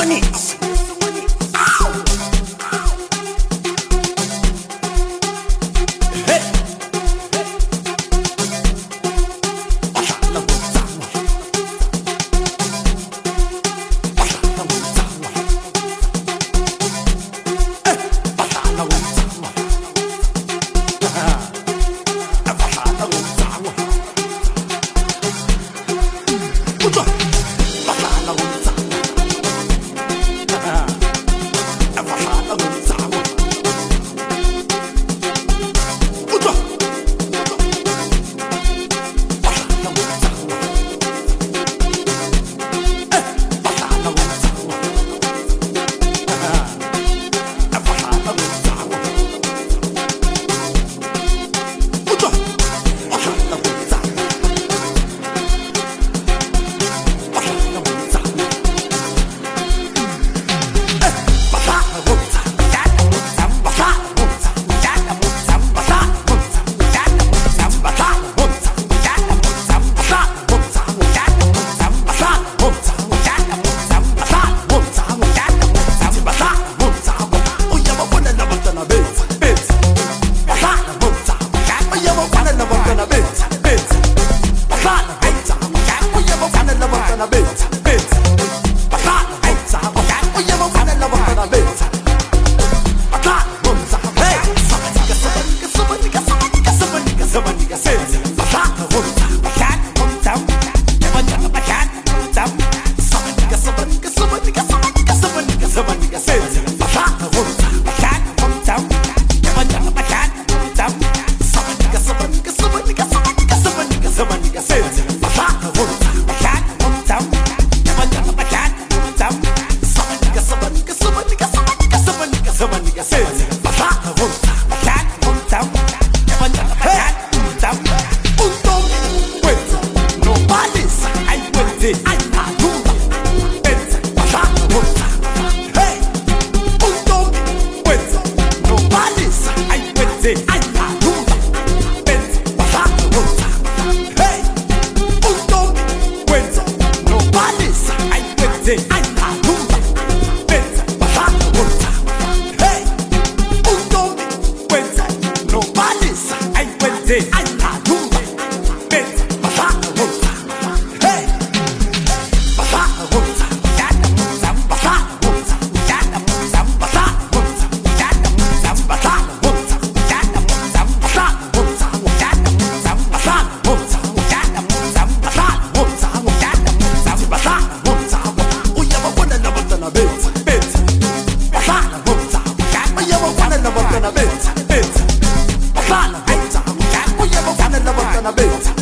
money. Senta, I Some nigga say